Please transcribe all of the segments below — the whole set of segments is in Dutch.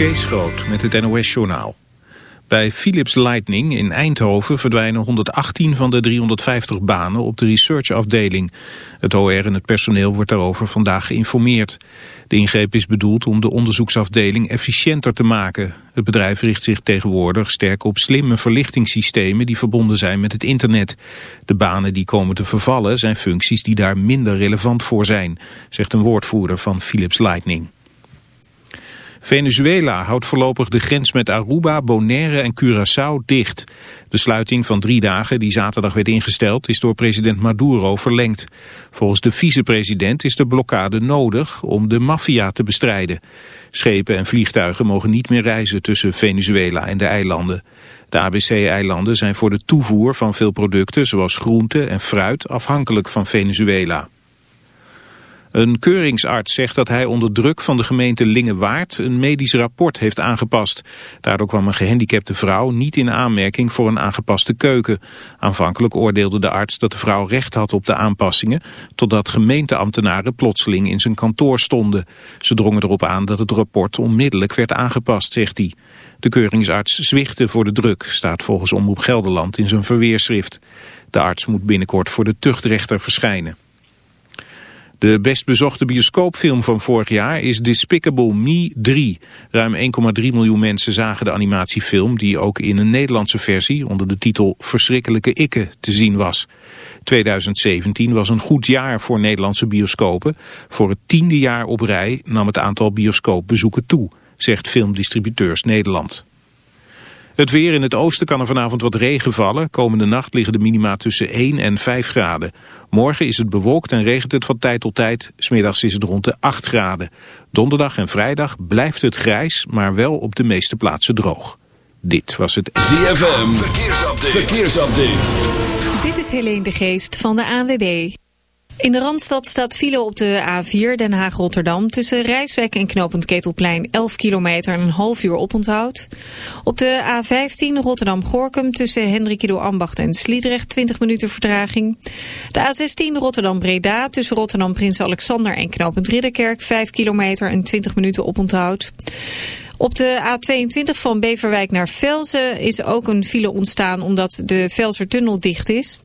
Kees Groot met het NOS-journaal. Bij Philips Lightning in Eindhoven verdwijnen 118 van de 350 banen op de researchafdeling. Het OR en het personeel wordt daarover vandaag geïnformeerd. De ingreep is bedoeld om de onderzoeksafdeling efficiënter te maken. Het bedrijf richt zich tegenwoordig sterk op slimme verlichtingssystemen die verbonden zijn met het internet. De banen die komen te vervallen zijn functies die daar minder relevant voor zijn, zegt een woordvoerder van Philips Lightning. Venezuela houdt voorlopig de grens met Aruba, Bonaire en Curaçao dicht. De sluiting van drie dagen die zaterdag werd ingesteld is door president Maduro verlengd. Volgens de vicepresident is de blokkade nodig om de maffia te bestrijden. Schepen en vliegtuigen mogen niet meer reizen tussen Venezuela en de eilanden. De ABC-eilanden zijn voor de toevoer van veel producten zoals groente en fruit afhankelijk van Venezuela. Een keuringsarts zegt dat hij onder druk van de gemeente Lingewaard een medisch rapport heeft aangepast. Daardoor kwam een gehandicapte vrouw niet in aanmerking voor een aangepaste keuken. Aanvankelijk oordeelde de arts dat de vrouw recht had op de aanpassingen, totdat gemeenteambtenaren plotseling in zijn kantoor stonden. Ze drongen erop aan dat het rapport onmiddellijk werd aangepast, zegt hij. De keuringsarts zwichtte voor de druk, staat volgens Omroep Gelderland in zijn verweerschrift. De arts moet binnenkort voor de tuchtrechter verschijnen. De best bezochte bioscoopfilm van vorig jaar is Despicable Me 3. Ruim 1,3 miljoen mensen zagen de animatiefilm die ook in een Nederlandse versie onder de titel Verschrikkelijke Ikke te zien was. 2017 was een goed jaar voor Nederlandse bioscopen. Voor het tiende jaar op rij nam het aantal bioscoopbezoeken toe, zegt Filmdistributeurs Nederland. Het weer in het oosten kan er vanavond wat regen vallen. Komende nacht liggen de minima tussen 1 en 5 graden. Morgen is het bewolkt en regent het van tijd tot tijd. Smiddags is het rond de 8 graden. Donderdag en vrijdag blijft het grijs, maar wel op de meeste plaatsen droog. Dit was het ZFM Verkeersupdate. Verkeersupdate. Dit is Helene de Geest van de ANWB. In de Randstad staat file op de A4 Den Haag-Rotterdam... tussen Rijswijk en Knopend Ketelplein 11 kilometer en een half uur oponthoud. Op de A15 Rotterdam-Gorkum tussen Hendrikido Ambacht en Sliedrecht 20 minuten vertraging. De A16 Rotterdam-Breda tussen Rotterdam-Prins Alexander en Knopend Ridderkerk 5 kilometer en 20 minuten oponthoud. Op de A22 van Beverwijk naar Velzen is ook een file ontstaan omdat de Velsertunnel dicht is.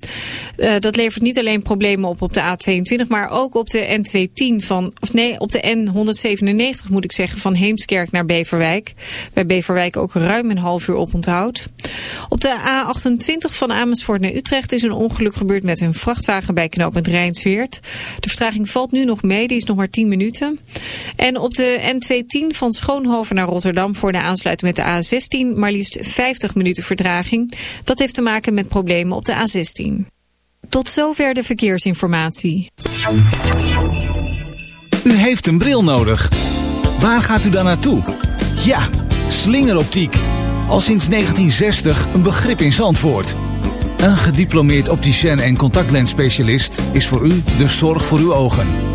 Uh, dat levert niet alleen problemen op op de A22, maar ook op de N210 van, of nee, op de N197 moet ik zeggen, van Heemskerk naar Beverwijk. Bij Beverwijk ook ruim een half uur op onthoud. Op de A28 van Amersfoort naar Utrecht is een ongeluk gebeurd met een vrachtwagen bij knooppunt Rijnsweert. De vertraging valt nu nog mee, die is nog maar 10 minuten. En op de N210 van Schoonhoven naar Rotterdam Rotterdam voor de aansluiting met de A16 maar liefst 50 minuten vertraging. Dat heeft te maken met problemen op de A16. Tot zover de verkeersinformatie. U heeft een bril nodig. Waar gaat u dan naartoe? Ja, slingeroptiek. Al sinds 1960 een begrip in Zandvoort. Een gediplomeerd opticien en contactlensspecialist is voor u de zorg voor uw ogen.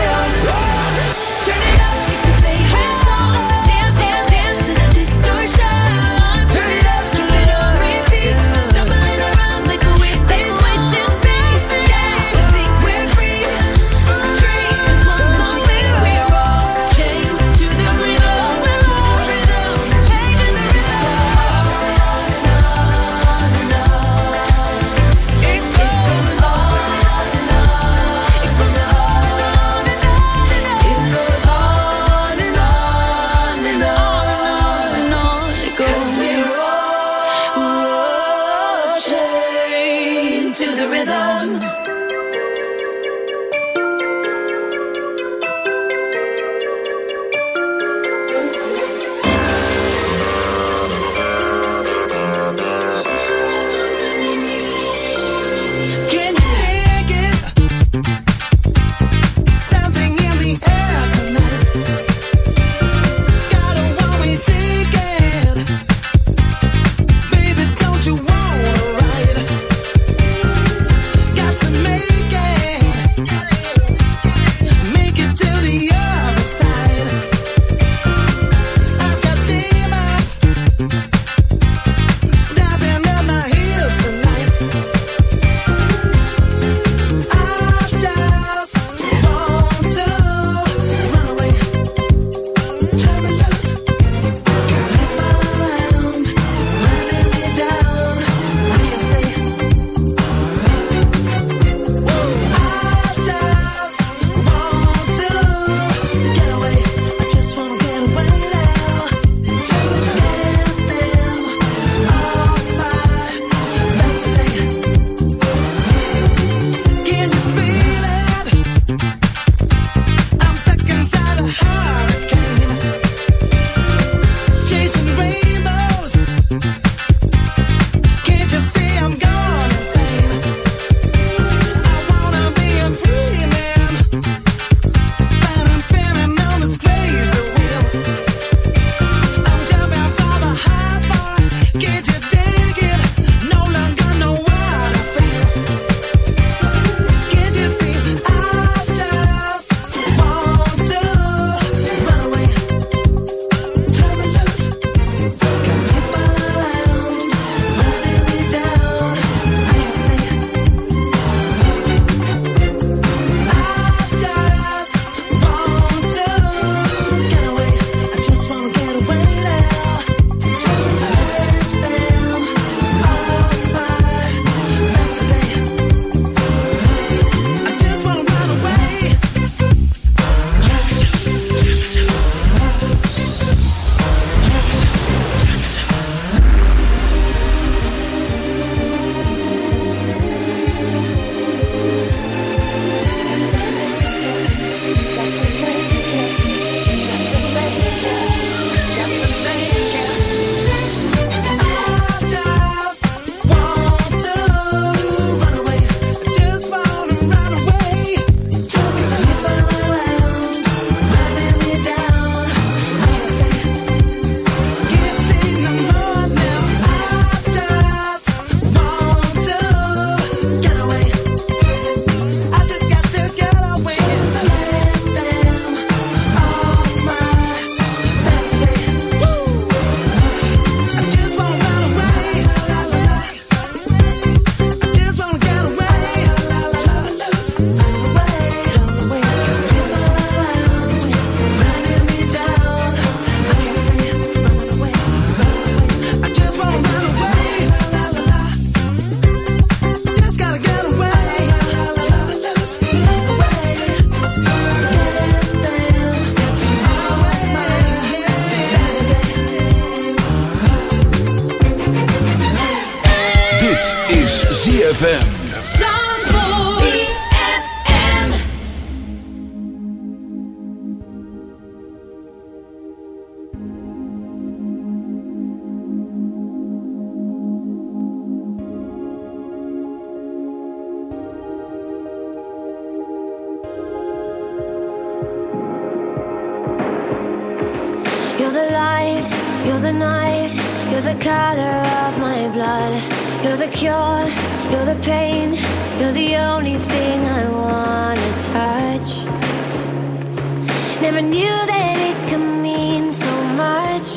Never knew that it could mean so much,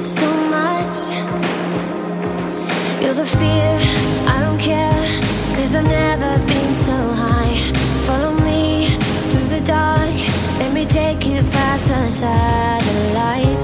so much. You're the fear, I don't care, cause I've never been so high. Follow me through the dark, let me take you past the satellites.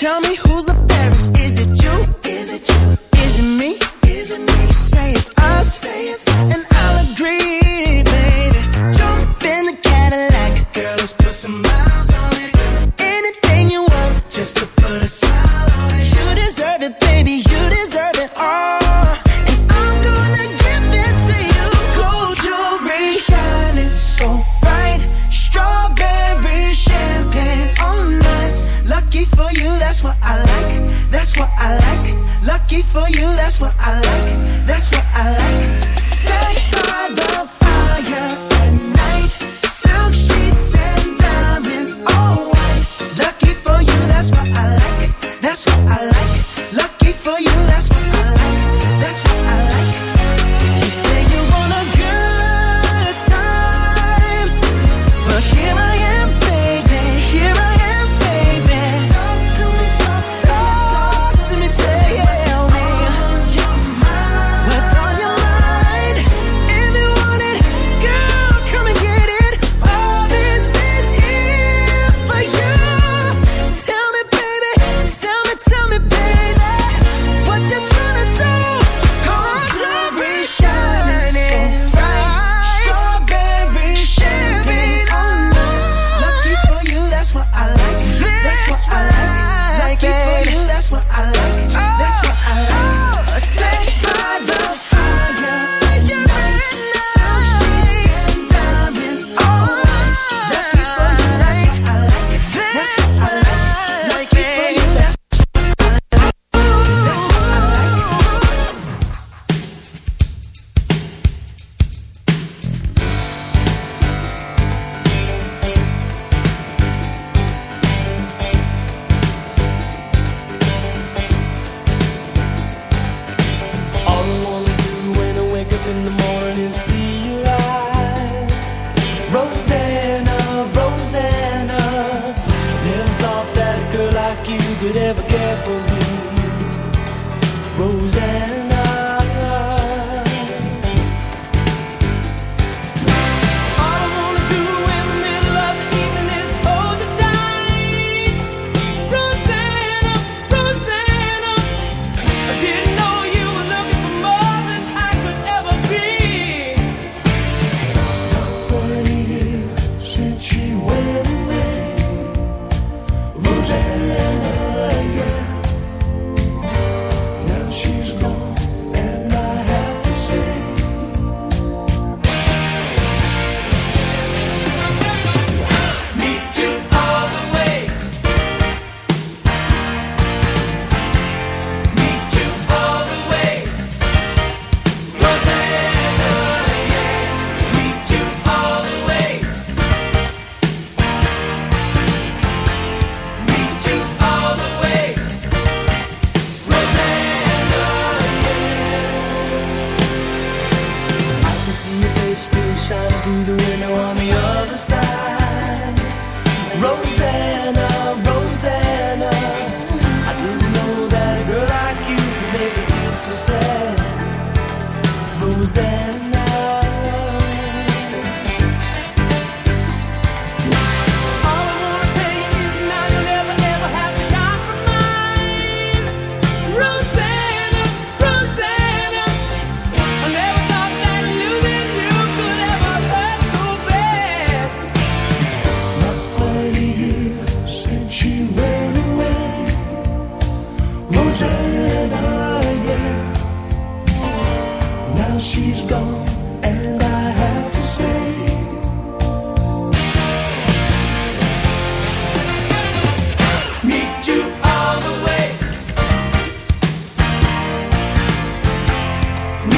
tell me who's the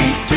need to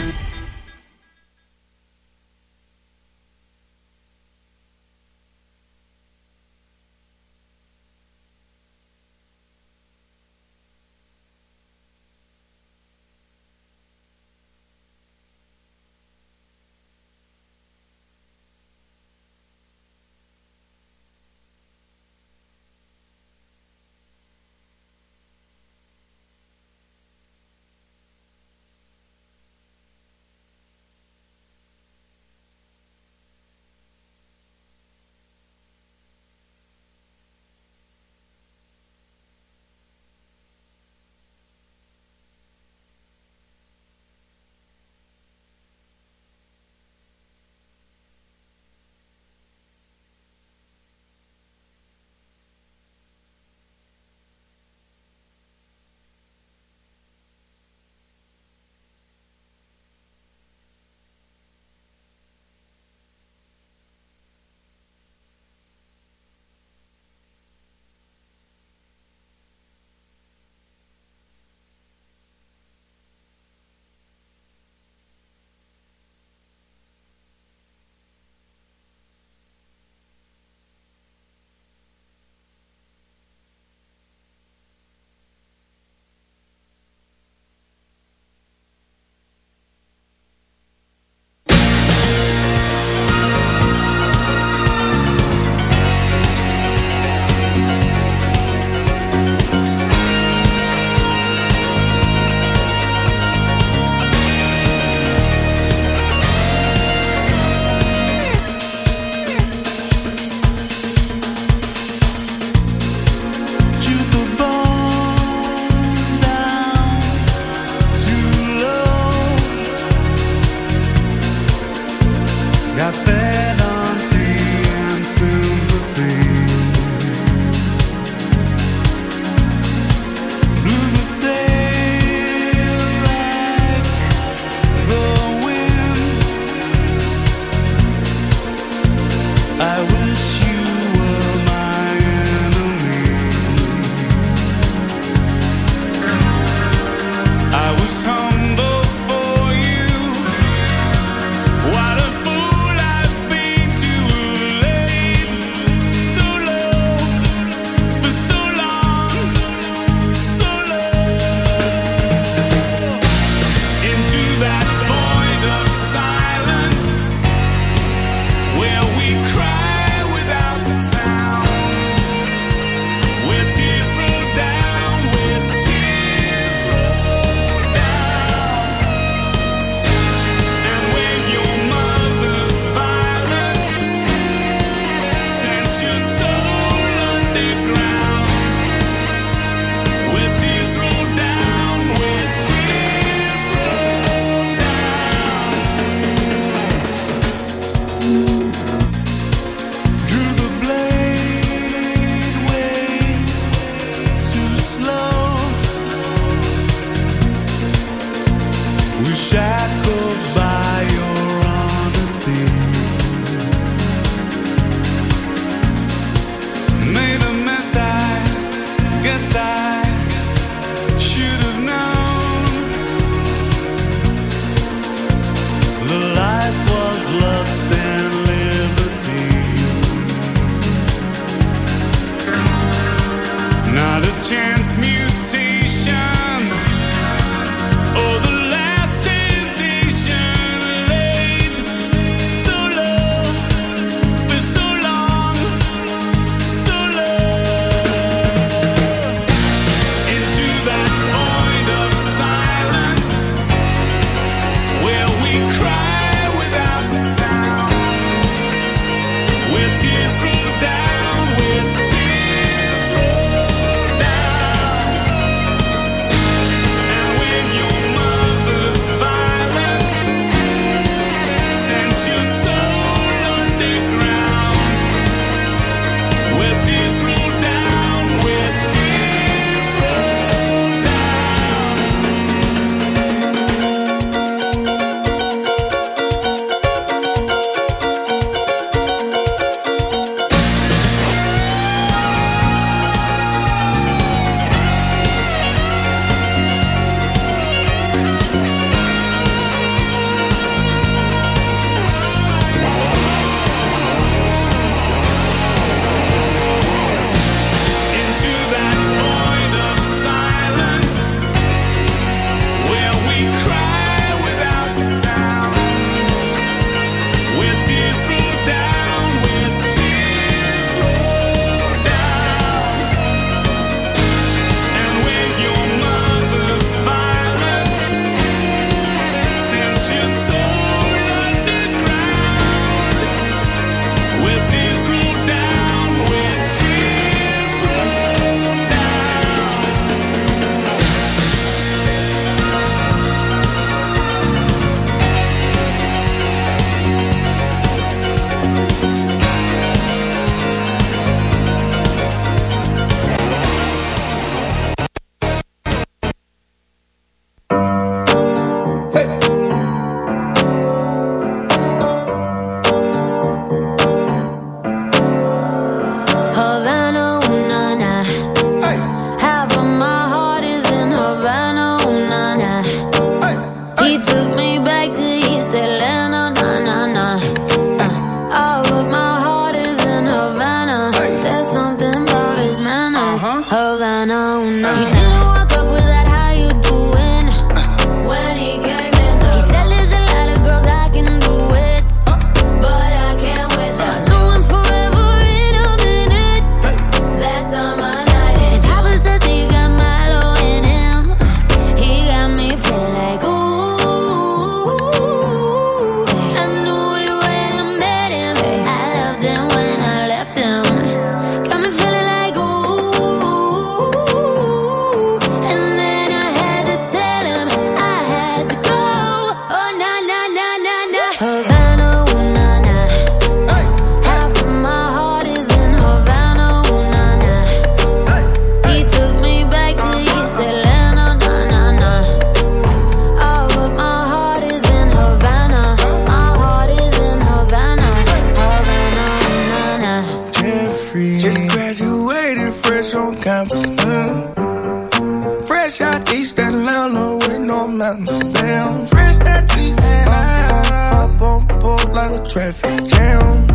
fresh on campus. Mm. Fresh out East Atlanta with no mountains. Damn, fresh out East Atlanta. I bump board like a traffic jam.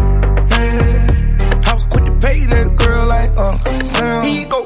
Yeah. I was quick to pay that girl like Uncle Sam. He go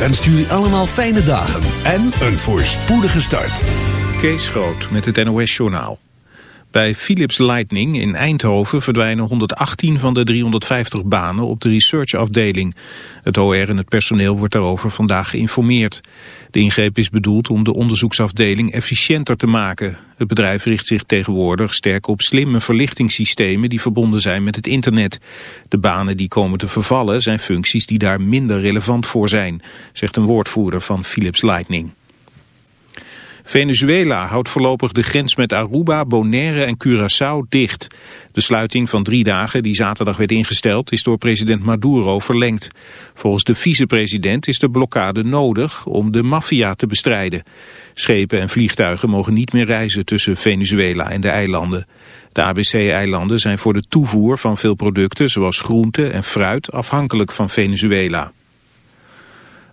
wenst jullie allemaal fijne dagen en een voorspoedige start. Kees Groot met het NOS-journaal. Bij Philips Lightning in Eindhoven verdwijnen 118 van de 350 banen op de researchafdeling. Het OR en het personeel wordt daarover vandaag geïnformeerd. De ingreep is bedoeld om de onderzoeksafdeling efficiënter te maken. Het bedrijf richt zich tegenwoordig sterk op slimme verlichtingssystemen die verbonden zijn met het internet. De banen die komen te vervallen zijn functies die daar minder relevant voor zijn, zegt een woordvoerder van Philips Lightning. Venezuela houdt voorlopig de grens met Aruba, Bonaire en Curaçao dicht. De sluiting van drie dagen die zaterdag werd ingesteld is door president Maduro verlengd. Volgens de vicepresident is de blokkade nodig om de maffia te bestrijden. Schepen en vliegtuigen mogen niet meer reizen tussen Venezuela en de eilanden. De ABC-eilanden zijn voor de toevoer van veel producten zoals groente en fruit afhankelijk van Venezuela.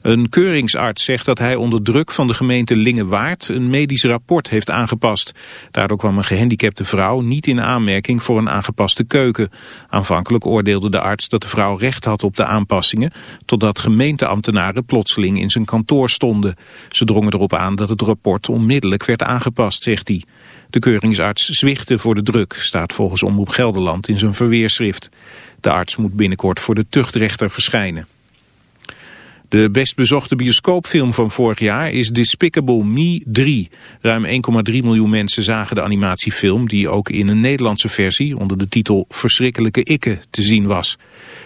Een keuringsarts zegt dat hij onder druk van de gemeente Lingewaard een medisch rapport heeft aangepast. Daardoor kwam een gehandicapte vrouw niet in aanmerking voor een aangepaste keuken. Aanvankelijk oordeelde de arts dat de vrouw recht had op de aanpassingen, totdat gemeenteambtenaren plotseling in zijn kantoor stonden. Ze drongen erop aan dat het rapport onmiddellijk werd aangepast, zegt hij. De keuringsarts zwichtte voor de druk, staat volgens Omroep Gelderland in zijn verweerschrift. De De arts moet binnenkort voor de tuchtrechter verschijnen. De best bezochte bioscoopfilm van vorig jaar is Despicable Me 3. Ruim 1,3 miljoen mensen zagen de animatiefilm... die ook in een Nederlandse versie onder de titel Verschrikkelijke Ikke te zien was.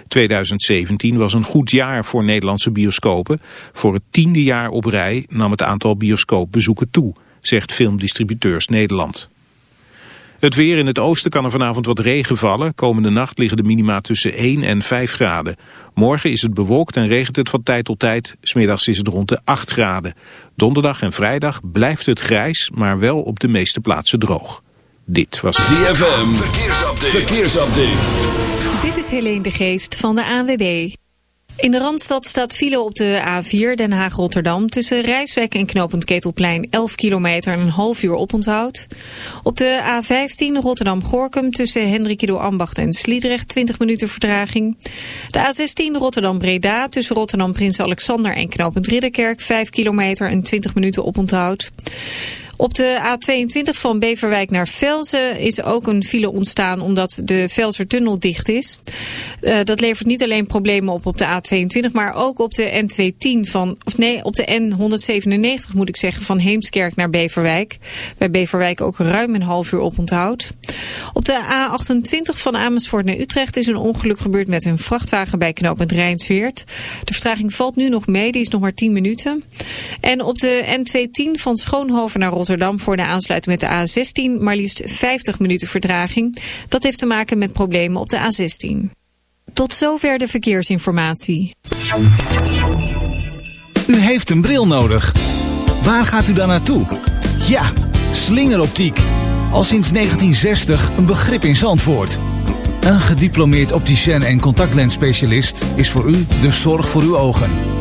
2017 was een goed jaar voor Nederlandse bioscopen. Voor het tiende jaar op rij nam het aantal bioscoopbezoeken toe, zegt Filmdistributeurs Nederland. Het weer in het oosten kan er vanavond wat regen vallen. Komende nacht liggen de minima tussen 1 en 5 graden. Morgen is het bewolkt en regent het van tijd tot tijd. Smiddags is het rond de 8 graden. Donderdag en vrijdag blijft het grijs, maar wel op de meeste plaatsen droog. Dit was ZFM, verkeersupdate. verkeersupdate. Dit is Helene de Geest van de ANWB. In de Randstad staat file op de A4 Den Haag-Rotterdam... tussen Rijswijk en knooppunt Ketelplein 11 kilometer en een half uur oponthoud. Op de A15 Rotterdam-Gorkum tussen Hendrikido Ambacht en Sliedrecht 20 minuten vertraging. De A16 Rotterdam-Breda tussen Rotterdam-Prins Alexander en knooppunt Ridderkerk 5 kilometer en 20 minuten oponthoud. Op de A22 van Beverwijk naar Velzen is ook een file ontstaan omdat de Velsertunnel dicht is. Uh, dat levert niet alleen problemen op op de A22, maar ook op de N210 van, of nee, op de N197 moet ik zeggen, van Heemskerk naar Beverwijk. Bij Beverwijk ook ruim een half uur op onthoud. Op de A28 van Amersfoort naar Utrecht is een ongeluk gebeurd met een vrachtwagen bij knooppunt Rijnsweert. De vertraging valt nu nog mee, die is nog maar 10 minuten. En op de N210 van Schoonhoven naar Rotterdam voor de aansluiting met de A16 maar liefst 50 minuten vertraging. Dat heeft te maken met problemen op de A16. Tot zover de verkeersinformatie. U heeft een bril nodig. Waar gaat u dan naartoe? Ja, slingeroptiek. Al sinds 1960 een begrip in Zandvoort. Een gediplomeerd opticien en contactlensspecialist is voor u de zorg voor uw ogen.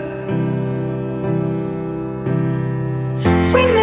We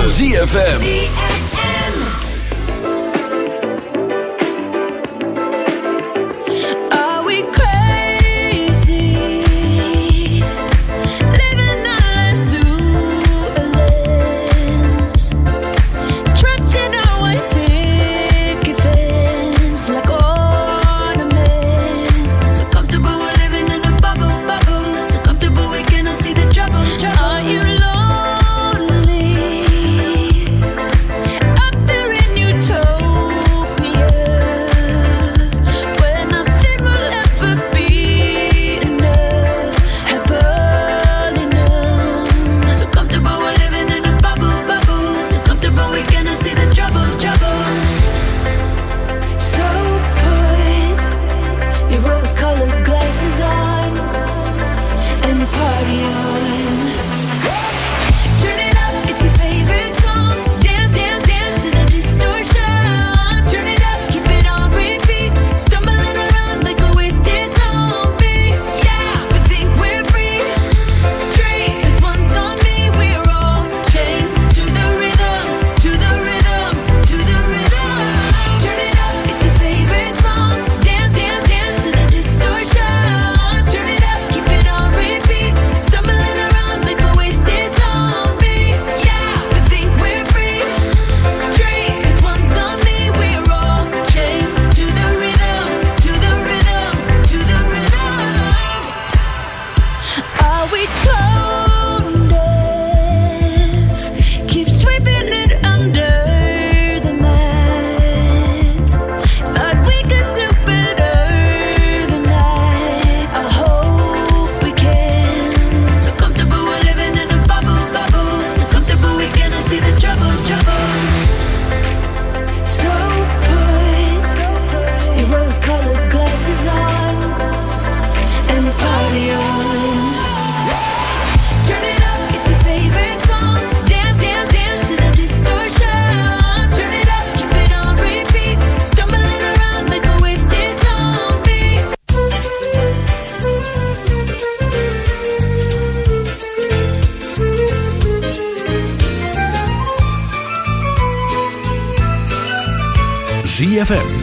van ZFM.